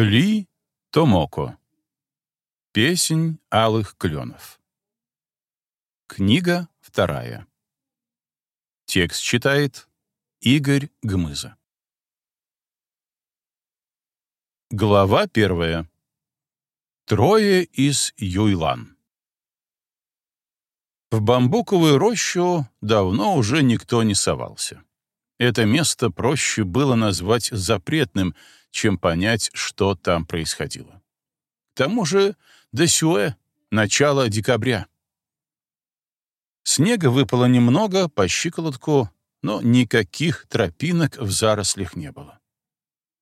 Ли Томоко. Песнь алых кленов. Книга вторая. Текст читает Игорь Гмыза. Глава первая. Трое из Юйлан. В бамбуковую рощу давно уже никто не совался. Это место проще было назвать запретным, чем понять, что там происходило. К тому же Десюэ — начало декабря. Снега выпало немного, по щиколотку, но никаких тропинок в зарослях не было.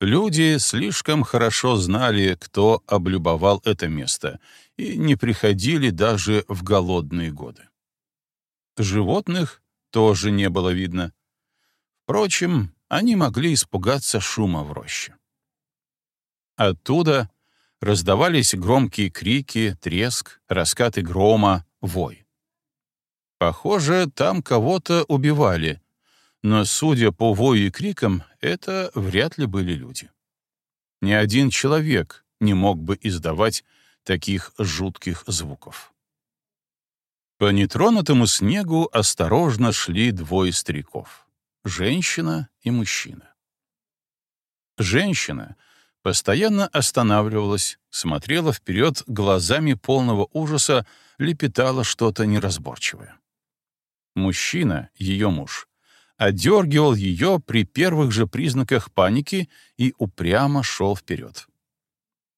Люди слишком хорошо знали, кто облюбовал это место, и не приходили даже в голодные годы. Животных тоже не было видно. Впрочем, они могли испугаться шума в роще. Оттуда раздавались громкие крики, треск, раскаты грома, вой. Похоже, там кого-то убивали, но, судя по вою и крикам, это вряд ли были люди. Ни один человек не мог бы издавать таких жутких звуков. По нетронутому снегу осторожно шли двое стариков женщина и мужчина. Женщина постоянно останавливалась, смотрела вперед глазами полного ужаса, лепетала что-то неразборчивое. Мужчина, ее муж, одергивал ее при первых же признаках паники и упрямо шел вперед.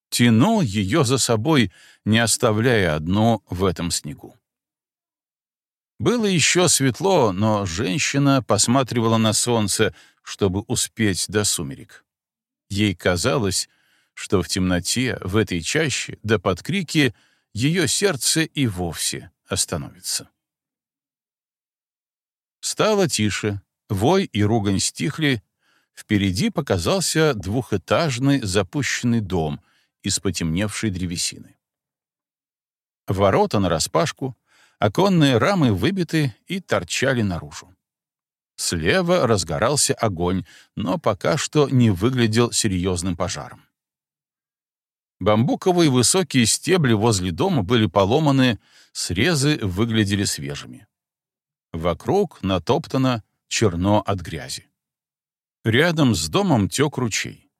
Тянул ее за собой, не оставляя одну в этом снегу. Было еще светло, но женщина посматривала на солнце, чтобы успеть до сумерек. Ей казалось, что в темноте, в этой чаще, да под крики, ее сердце и вовсе остановится. Стало тише, вой и ругань стихли, впереди показался двухэтажный запущенный дом из потемневшей древесины. Ворота нараспашку, Оконные рамы выбиты и торчали наружу. Слева разгорался огонь, но пока что не выглядел серьезным пожаром. Бамбуковые высокие стебли возле дома были поломаны, срезы выглядели свежими. Вокруг натоптано черно от грязи. Рядом с домом тек ручей.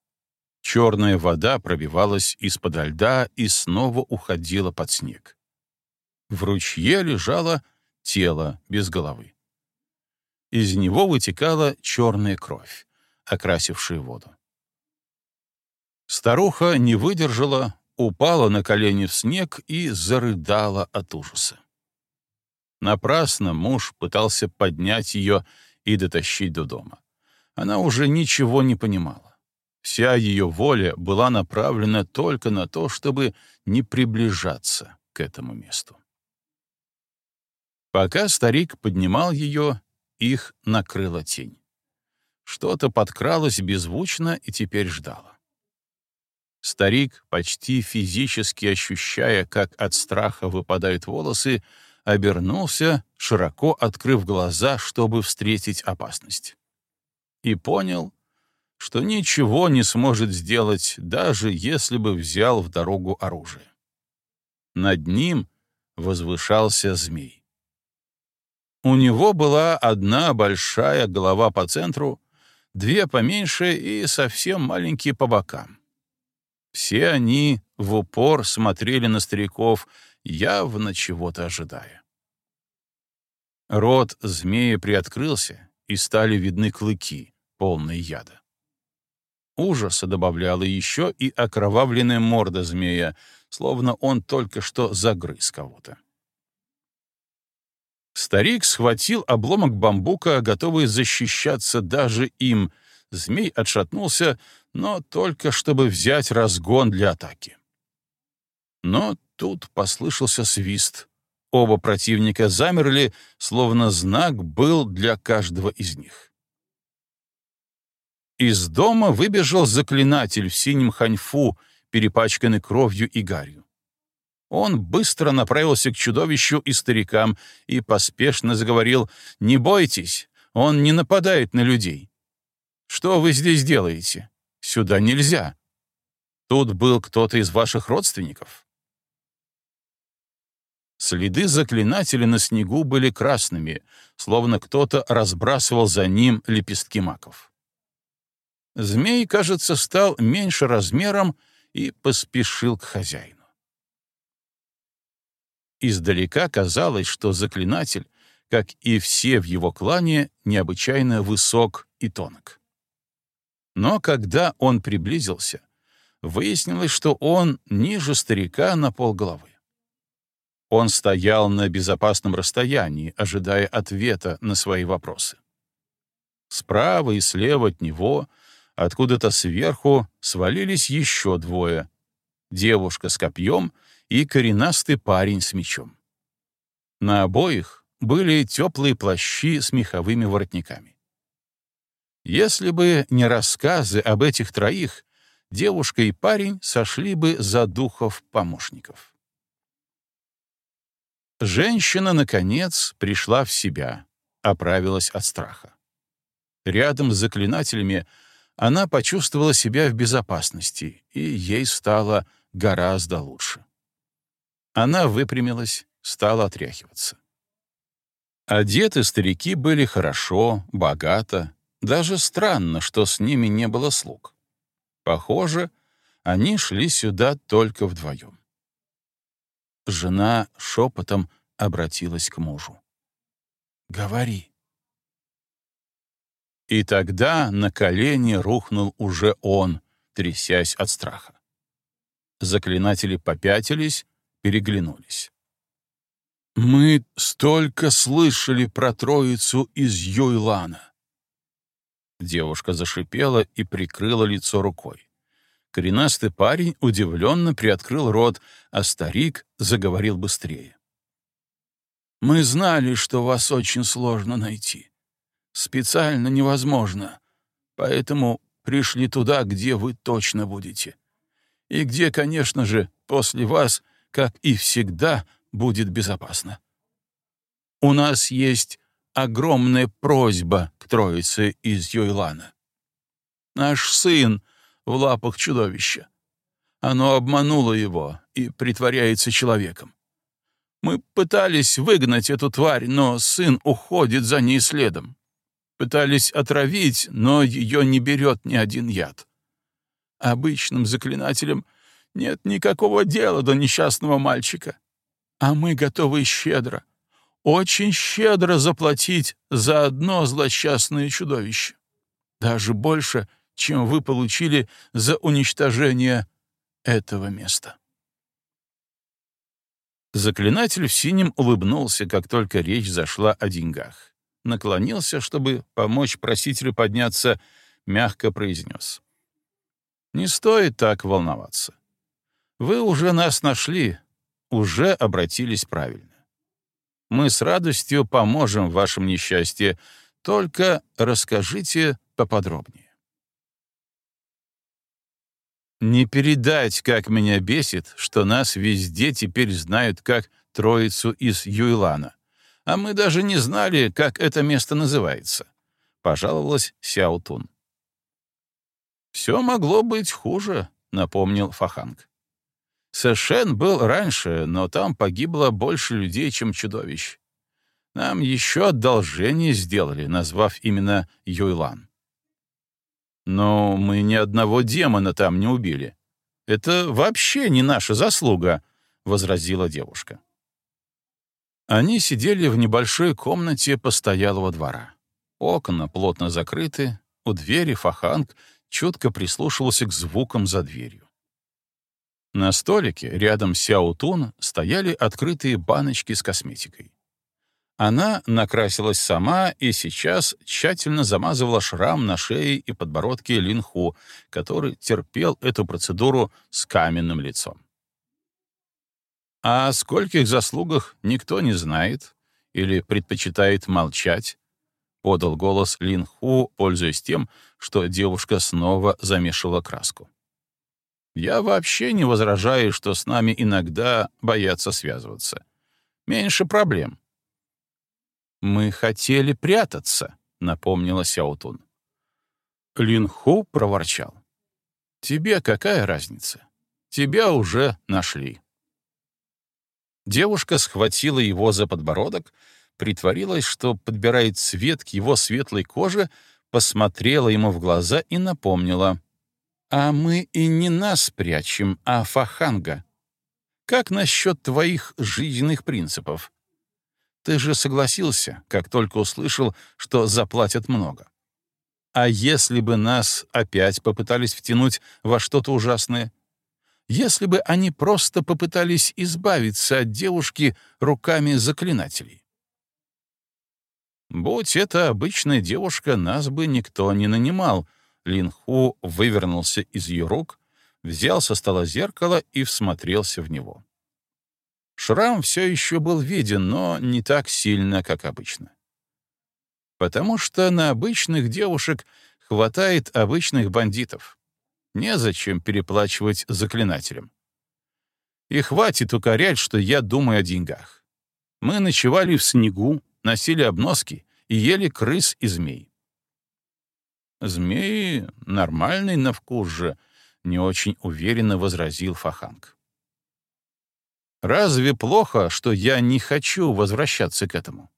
Черная вода пробивалась из-под льда и снова уходила под снег. В ручье лежало тело без головы. Из него вытекала черная кровь, окрасившая воду. Старуха не выдержала, упала на колени в снег и зарыдала от ужаса. Напрасно муж пытался поднять ее и дотащить до дома. Она уже ничего не понимала. Вся ее воля была направлена только на то, чтобы не приближаться к этому месту. Пока старик поднимал ее, их накрыла тень. Что-то подкралось беззвучно и теперь ждало. Старик, почти физически ощущая, как от страха выпадают волосы, обернулся, широко открыв глаза, чтобы встретить опасность. И понял, что ничего не сможет сделать, даже если бы взял в дорогу оружие. Над ним возвышался змей. У него была одна большая голова по центру, две поменьше и совсем маленькие по бокам. Все они в упор смотрели на стариков, явно чего-то ожидая. Рот змея приоткрылся, и стали видны клыки, полные яда. Ужаса добавляла еще и окровавленная морда змея, словно он только что загрыз кого-то. Старик схватил обломок бамбука, готовый защищаться даже им. Змей отшатнулся, но только чтобы взять разгон для атаки. Но тут послышался свист. Оба противника замерли, словно знак был для каждого из них. Из дома выбежал заклинатель в синем ханьфу, перепачканный кровью и гарью. Он быстро направился к чудовищу и старикам и поспешно заговорил «Не бойтесь, он не нападает на людей». «Что вы здесь делаете? Сюда нельзя». Тут был кто-то из ваших родственников?» Следы заклинателя на снегу были красными, словно кто-то разбрасывал за ним лепестки маков. Змей, кажется, стал меньше размером и поспешил к хозяину. Издалека казалось, что заклинатель, как и все в его клане, необычайно высок и тонок. Но когда он приблизился, выяснилось, что он ниже старика на полголовы. Он стоял на безопасном расстоянии, ожидая ответа на свои вопросы. Справа и слева от него, откуда-то сверху, свалились еще двое — девушка с копьем и коренастый парень с мечом. На обоих были теплые плащи с меховыми воротниками. Если бы не рассказы об этих троих, девушка и парень сошли бы за духов помощников. Женщина, наконец, пришла в себя, оправилась от страха. Рядом с заклинателями она почувствовала себя в безопасности, и ей стало гораздо лучше. Она выпрямилась, стала отряхиваться. Одеты старики были хорошо, богато, даже странно, что с ними не было слуг. Похоже, они шли сюда только вдвоем. Жена шепотом обратилась к мужу. «Говори». И тогда на колени рухнул уже он, трясясь от страха. Заклинатели попятились, переглянулись. «Мы столько слышали про троицу из Юйлана!» Девушка зашипела и прикрыла лицо рукой. Коренастый парень удивленно приоткрыл рот, а старик заговорил быстрее. «Мы знали, что вас очень сложно найти. Специально невозможно, поэтому пришли туда, где вы точно будете. И где, конечно же, после вас, как и всегда, будет безопасно. У нас есть огромная просьба к троице из Йойлана. Наш сын в лапах чудовища. Оно обмануло его и притворяется человеком. Мы пытались выгнать эту тварь, но сын уходит за ней следом. Пытались отравить, но ее не берет ни один яд. Обычным заклинателям нет никакого дела до несчастного мальчика. А мы готовы щедро, очень щедро заплатить за одно злосчастное чудовище. Даже больше, чем вы получили за уничтожение этого места. Заклинатель в синем улыбнулся, как только речь зашла о деньгах. Наклонился, чтобы помочь просителю подняться, мягко произнес. «Не стоит так волноваться. Вы уже нас нашли, уже обратились правильно. Мы с радостью поможем в вашем несчастье, только расскажите поподробнее». Не передать, как меня бесит, что нас везде теперь знают как троицу из Юйлана. А мы даже не знали, как это место называется, — пожаловалась Сяутун. «Все могло быть хуже», — напомнил Фаханг. Сэшен был раньше, но там погибло больше людей, чем чудовищ. Нам еще одолжение сделали, назвав именно Юйлан. Но мы ни одного демона там не убили. Это вообще не наша заслуга, — возразила девушка. Они сидели в небольшой комнате постоялого двора. Окна плотно закрыты, у двери Фаханг чутко прислушивался к звукам за дверью. На столике рядом с Сяутун стояли открытые баночки с косметикой. Она накрасилась сама и сейчас тщательно замазывала шрам на шее и подбородке Линху, который терпел эту процедуру с каменным лицом. О скольких заслугах никто не знает или предпочитает молчать, подал голос Линху, пользуясь тем, что девушка снова замешала краску. Я вообще не возражаю, что с нами иногда боятся связываться. Меньше проблем. «Мы хотели прятаться», — напомнила Сяутун. Лин Ху проворчал. «Тебе какая разница? тебя уже нашли». Девушка схватила его за подбородок, притворилась, что подбирает цвет к его светлой коже, посмотрела ему в глаза и напомнила. «А мы и не нас прячем, а Фаханга. Как насчет твоих жизненных принципов? Ты же согласился, как только услышал, что заплатят много. А если бы нас опять попытались втянуть во что-то ужасное? Если бы они просто попытались избавиться от девушки руками заклинателей? Будь это обычная девушка, нас бы никто не нанимал. Линху вывернулся из ее рук, взял со стола зеркало и всмотрелся в него. Шрам все еще был виден, но не так сильно, как обычно. Потому что на обычных девушек хватает обычных бандитов. Незачем переплачивать заклинателям. И хватит укорять, что я думаю о деньгах. Мы ночевали в снегу, носили обноски и ели крыс и змей. «Змеи нормальный на вкус же», — не очень уверенно возразил Фаханг. «Разве плохо, что я не хочу возвращаться к этому?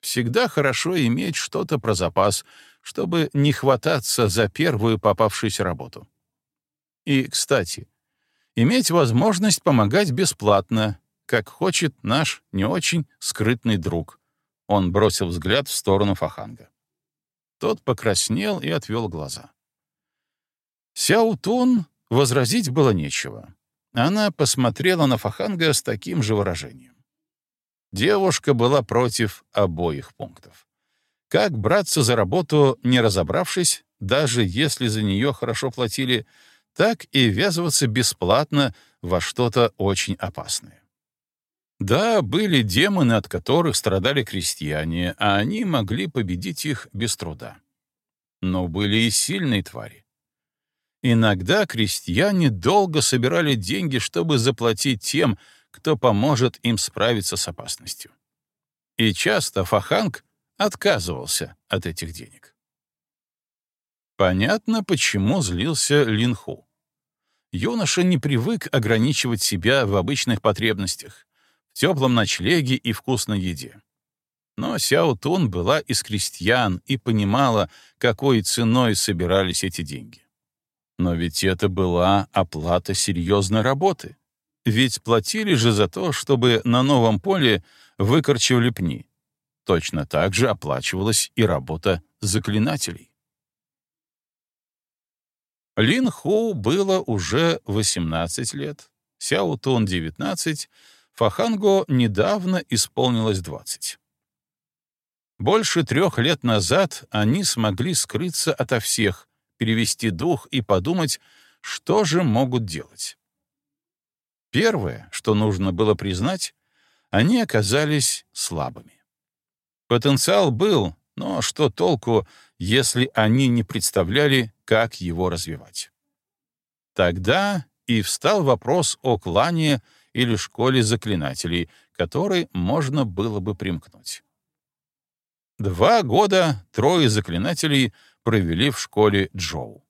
Всегда хорошо иметь что-то про запас, чтобы не хвататься за первую попавшуюся работу. И, кстати, иметь возможность помогать бесплатно, как хочет наш не очень скрытный друг. Он бросил взгляд в сторону Фаханга. Тот покраснел и отвел глаза. Сяутун возразить было нечего. Она посмотрела на Фаханга с таким же выражением. Девушка была против обоих пунктов. Как браться за работу, не разобравшись, даже если за нее хорошо платили, так и ввязываться бесплатно во что-то очень опасное. Да, были демоны, от которых страдали крестьяне, а они могли победить их без труда. Но были и сильные твари. Иногда крестьяне долго собирали деньги, чтобы заплатить тем, кто поможет им справиться с опасностью. И часто Фаханг отказывался от этих денег. Понятно, почему злился Линху. Юноша не привык ограничивать себя в обычных потребностях, теплом ночлеге и вкусной еде. Но Сяо Тун была из крестьян и понимала, какой ценой собирались эти деньги. Но ведь это была оплата серьезной работы. Ведь платили же за то, чтобы на новом поле выкорчевали пни. Точно так же оплачивалась и работа заклинателей. Лин Ху было уже 18 лет, Сяо Тун — 19, Фаханго недавно исполнилось 20. Больше трех лет назад они смогли скрыться ото всех, перевести дух и подумать, что же могут делать. Первое, что нужно было признать, они оказались слабыми. Потенциал был, но что толку, если они не представляли, как его развивать? Тогда и встал вопрос о клане или школе заклинателей, которой можно было бы примкнуть. Два года трое заклинателей провели в школе Джоу.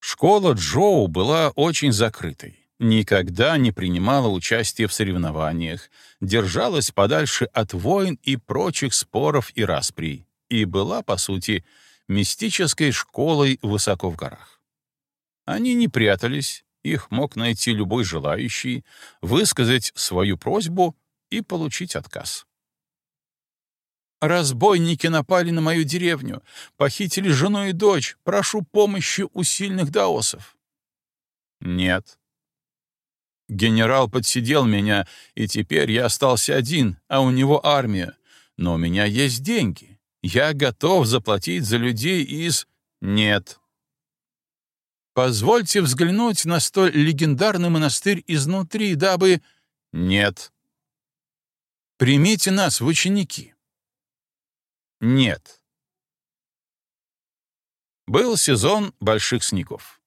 Школа Джоу была очень закрытой никогда не принимала участия в соревнованиях, держалась подальше от войн и прочих споров и расприй, и была, по сути, мистической школой высоко в горах. Они не прятались, их мог найти любой желающий, высказать свою просьбу и получить отказ. «Разбойники напали на мою деревню, похитили жену и дочь, прошу помощи у сильных даосов». «Нет», Генерал подсидел меня, и теперь я остался один, а у него армия. Но у меня есть деньги. Я готов заплатить за людей из... Нет. Позвольте взглянуть на столь легендарный монастырь изнутри, дабы... Нет. Примите нас в ученики. Нет. Был сезон больших снегов.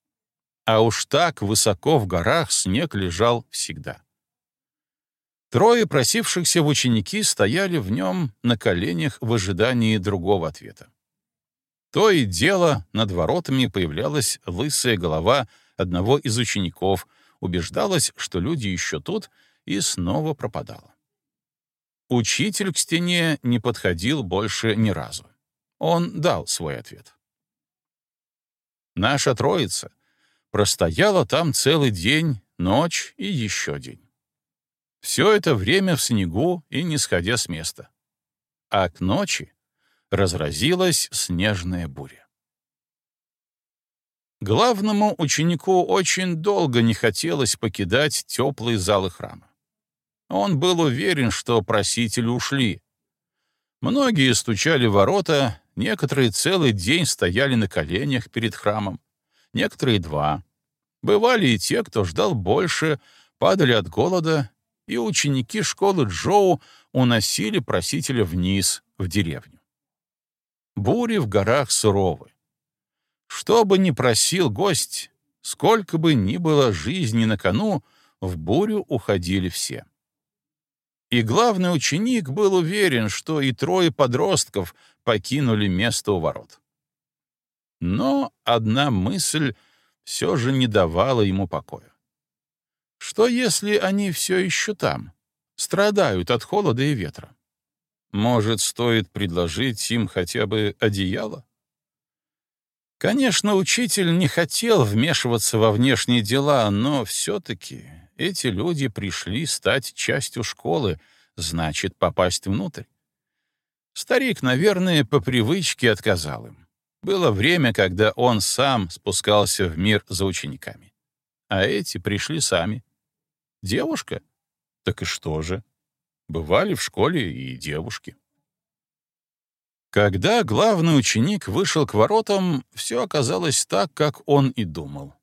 А уж так высоко в горах снег лежал всегда. Трое просившихся в ученики стояли в нем на коленях в ожидании другого ответа. То и дело над воротами появлялась лысая голова одного из учеников, убеждалась, что люди еще тут, и снова пропадала. Учитель к стене не подходил больше ни разу. Он дал свой ответ. Наша троица простояла там целый день, ночь и еще день. Все это время в снегу и не сходя с места. А к ночи разразилась снежная буря. Главному ученику очень долго не хотелось покидать теплые залы храма. Он был уверен, что просители ушли. Многие стучали в ворота, некоторые целый день стояли на коленях перед храмом, некоторые два. Бывали и те, кто ждал больше, падали от голода, и ученики школы Джоу уносили просителя вниз, в деревню. Бури в горах суровы. Что бы ни просил гость, сколько бы ни было жизни на кону, в бурю уходили все. И главный ученик был уверен, что и трое подростков покинули место у ворот. Но одна мысль все же не давала ему покоя. Что если они все еще там, страдают от холода и ветра? Может, стоит предложить им хотя бы одеяло? Конечно, учитель не хотел вмешиваться во внешние дела, но все-таки эти люди пришли стать частью школы, значит, попасть внутрь. Старик, наверное, по привычке отказал им. Было время, когда он сам спускался в мир за учениками. А эти пришли сами. Девушка? Так и что же? Бывали в школе и девушки. Когда главный ученик вышел к воротам, все оказалось так, как он и думал.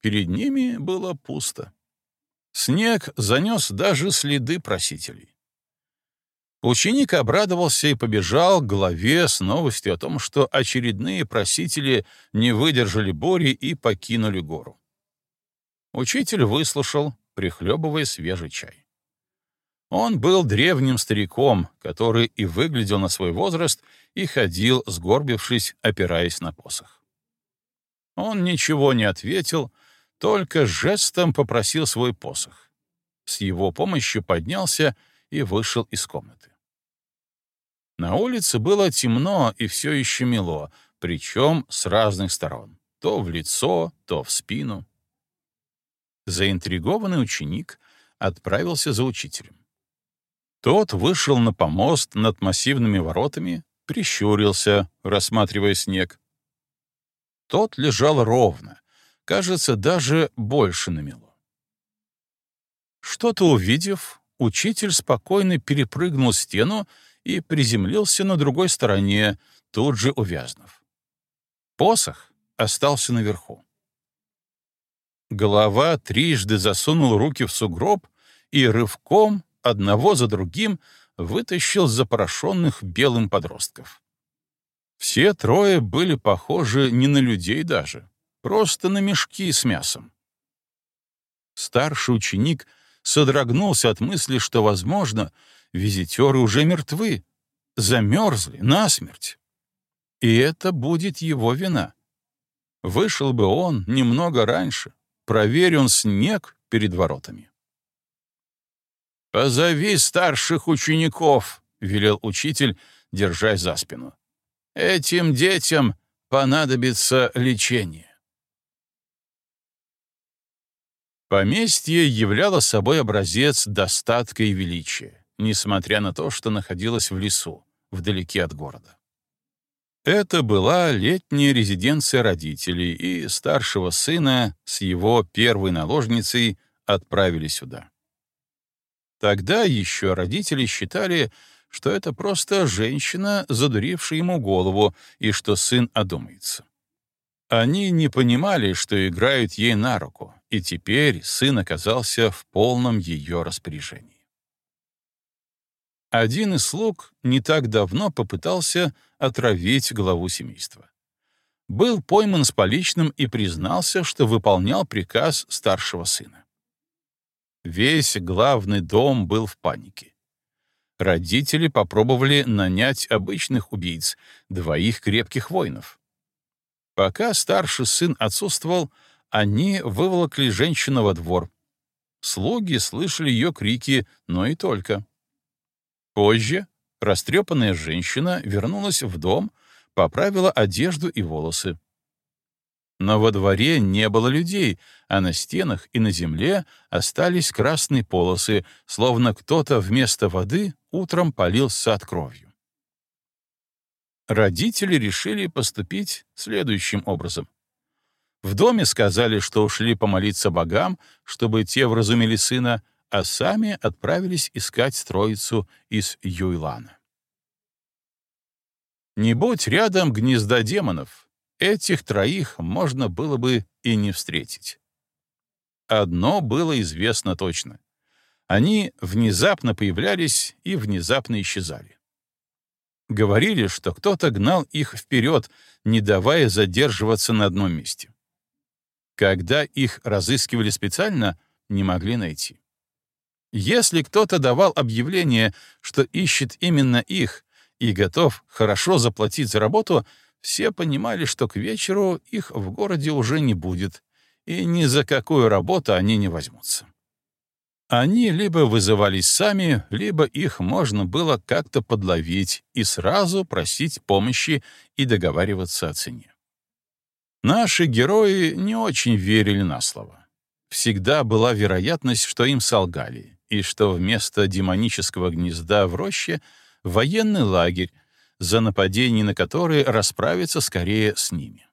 Перед ними было пусто. Снег занес даже следы просителей. Ученик обрадовался и побежал к главе с новостью о том, что очередные просители не выдержали бури и покинули гору. Учитель выслушал, прихлебывая свежий чай. Он был древним стариком, который и выглядел на свой возраст, и ходил, сгорбившись, опираясь на посох. Он ничего не ответил, только жестом попросил свой посох. С его помощью поднялся и вышел из комнаты. На улице было темно и все еще мело, причем с разных сторон, то в лицо, то в спину. Заинтригованный ученик отправился за учителем. Тот вышел на помост над массивными воротами, прищурился, рассматривая снег. Тот лежал ровно, кажется, даже больше намело. Что-то увидев, учитель спокойно перепрыгнул стену и приземлился на другой стороне, тут же увязнув. Посох остался наверху. Голова трижды засунул руки в сугроб и рывком одного за другим вытащил запорошенных белым подростков. Все трое были похожи не на людей даже, просто на мешки с мясом. Старший ученик содрогнулся от мысли, что, возможно, визитеры уже мертвы, замерзли насмерть. И это будет его вина. Вышел бы он немного раньше, проверь он снег перед воротами. «Позови старших учеников», — велел учитель, держась за спину. «Этим детям понадобится лечение». Поместье являло собой образец достатка и величия, несмотря на то, что находилось в лесу, вдалеке от города. Это была летняя резиденция родителей, и старшего сына с его первой наложницей отправили сюда. Тогда еще родители считали, что это просто женщина, задурившая ему голову, и что сын одумается. Они не понимали, что играют ей на руку, и теперь сын оказался в полном ее распоряжении. Один из слуг не так давно попытался отравить главу семейства. Был пойман с поличным и признался, что выполнял приказ старшего сына. Весь главный дом был в панике. Родители попробовали нанять обычных убийц, двоих крепких воинов. Пока старший сын отсутствовал, они выволокли женщину во двор. Слуги слышали ее крики, но и только. Позже растрепанная женщина вернулась в дом, поправила одежду и волосы. Но во дворе не было людей, а на стенах и на земле остались красные полосы, словно кто-то вместо воды утром полил сад кровью. Родители решили поступить следующим образом. В доме сказали, что ушли помолиться богам, чтобы те вразумили сына, а сами отправились искать троицу из Юйлана. Не будь рядом гнезда демонов, этих троих можно было бы и не встретить. Одно было известно точно. Они внезапно появлялись и внезапно исчезали. Говорили, что кто-то гнал их вперед, не давая задерживаться на одном месте. Когда их разыскивали специально, не могли найти. Если кто-то давал объявление, что ищет именно их и готов хорошо заплатить за работу, все понимали, что к вечеру их в городе уже не будет, и ни за какую работу они не возьмутся. Они либо вызывались сами, либо их можно было как-то подловить и сразу просить помощи и договариваться о цене. Наши герои не очень верили на слово. Всегда была вероятность, что им солгали, и что вместо демонического гнезда в роще — военный лагерь, за нападение на которые расправиться скорее с ними.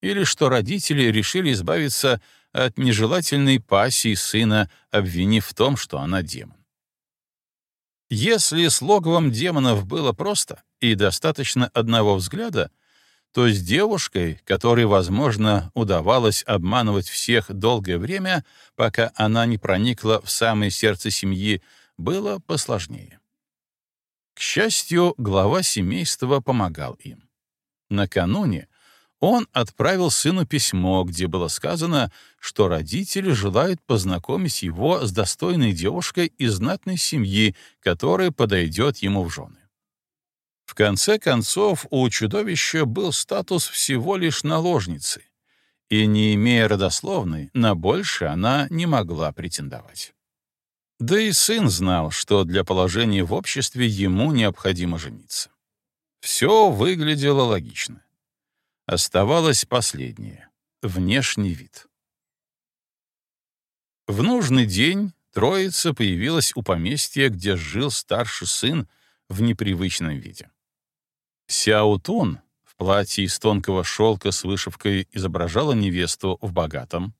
Или что родители решили избавиться от нежелательной пассии сына, обвинив в том, что она демон. Если с логовом демонов было просто и достаточно одного взгляда, то с девушкой, которой, возможно, удавалось обманывать всех долгое время, пока она не проникла в самое сердце семьи, было посложнее. К счастью, глава семейства помогал им. Накануне он отправил сыну письмо, где было сказано, что родители желают познакомить его с достойной девушкой из знатной семьи, которая подойдет ему в жены. В конце концов, у чудовища был статус всего лишь наложницы, и, не имея родословной, на больше она не могла претендовать. Да и сын знал, что для положения в обществе ему необходимо жениться. Все выглядело логично. Оставалось последнее — внешний вид. В нужный день троица появилась у поместья, где жил старший сын в непривычном виде. Сяутун в платье из тонкого шелка с вышивкой изображала невесту в богатом,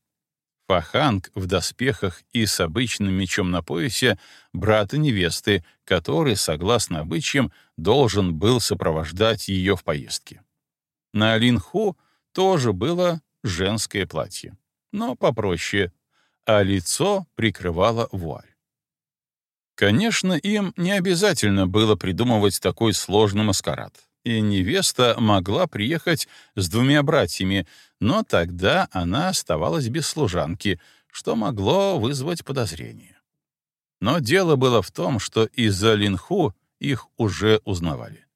Фаханг в доспехах и с обычным мечом на поясе брата невесты, который, согласно обычаям, должен был сопровождать ее в поездке. На Линху тоже было женское платье, но попроще, а лицо прикрывала вуаль. Конечно, им не обязательно было придумывать такой сложный маскарад и невеста могла приехать с двумя братьями, но тогда она оставалась без служанки, что могло вызвать подозрение. Но дело было в том, что из-за Линху их уже узнавали.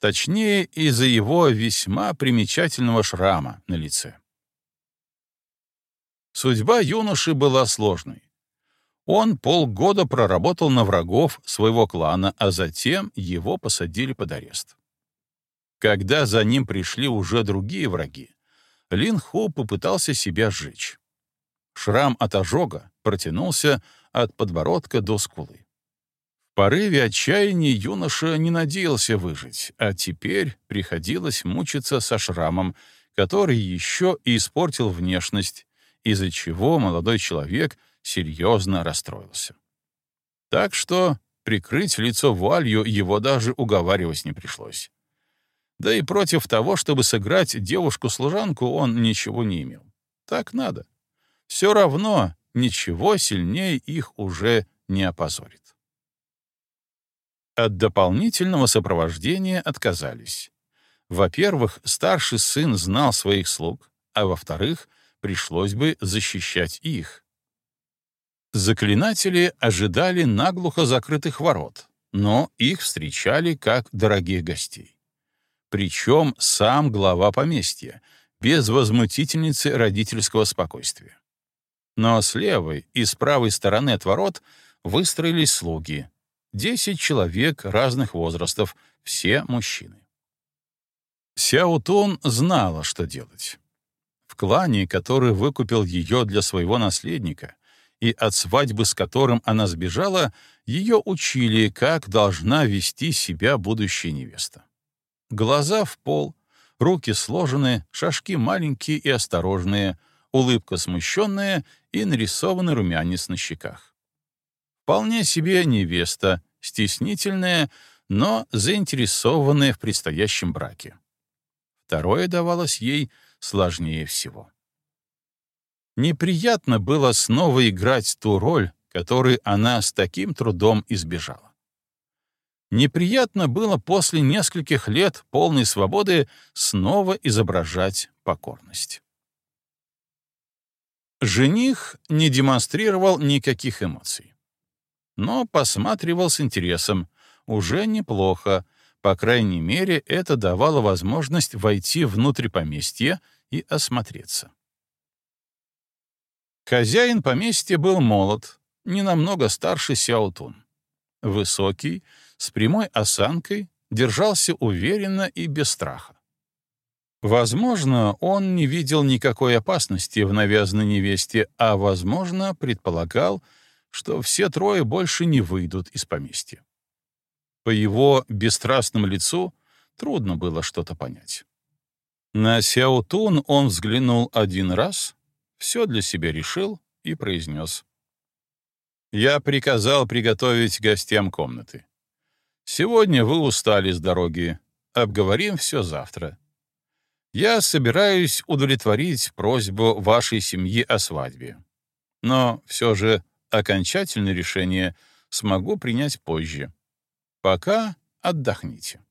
Точнее, из-за его весьма примечательного шрама на лице. Судьба юноши была сложной. Он полгода проработал на врагов своего клана, а затем его посадили под арест. Когда за ним пришли уже другие враги, Лин Ху попытался себя сжечь. Шрам от ожога протянулся от подбородка до скулы. В порыве отчаяния юноша не надеялся выжить, а теперь приходилось мучиться со шрамом, который еще и испортил внешность, из-за чего молодой человек серьезно расстроился. Так что прикрыть лицо вуалью его даже уговаривать не пришлось. Да и против того, чтобы сыграть девушку-служанку, он ничего не имел. Так надо. Все равно ничего сильнее их уже не опозорит. От дополнительного сопровождения отказались. Во-первых, старший сын знал своих слуг, а во-вторых, пришлось бы защищать их. Заклинатели ожидали наглухо закрытых ворот, но их встречали как дорогих гостей причем сам глава поместья, без возмутительницы родительского спокойствия. Но с левой и с правой стороны от ворот выстроились слуги. Десять человек разных возрастов, все мужчины. Сяутун знала, что делать. В клане, который выкупил ее для своего наследника, и от свадьбы с которым она сбежала, ее учили, как должна вести себя будущая невеста. Глаза в пол, руки сложены, шажки маленькие и осторожные, улыбка смущенная и нарисованный румянец на щеках. Вполне себе невеста, стеснительная, но заинтересованная в предстоящем браке. Второе давалось ей сложнее всего. Неприятно было снова играть ту роль, которой она с таким трудом избежала. Неприятно было после нескольких лет полной свободы снова изображать покорность. Жених не демонстрировал никаких эмоций. Но посматривал с интересом. Уже неплохо. По крайней мере, это давало возможность войти внутрь поместья и осмотреться. Хозяин поместья был молод, не намного старше Сяотун. Высокий, с прямой осанкой, держался уверенно и без страха. Возможно, он не видел никакой опасности в навязанной невесте, а, возможно, предполагал, что все трое больше не выйдут из поместья. По его бесстрастному лицу трудно было что-то понять. На Сяотун он взглянул один раз, все для себя решил и произнес. «Я приказал приготовить гостям комнаты. Сегодня вы устали с дороги. Обговорим все завтра. Я собираюсь удовлетворить просьбу вашей семьи о свадьбе. Но все же окончательное решение смогу принять позже. Пока отдохните.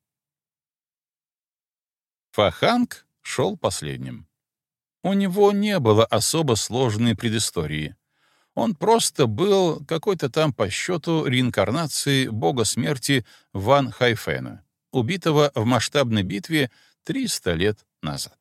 Фаханг шел последним. У него не было особо сложной предыстории. Он просто был какой-то там по счету реинкарнацией бога смерти Ван Хайфена, убитого в масштабной битве 300 лет назад.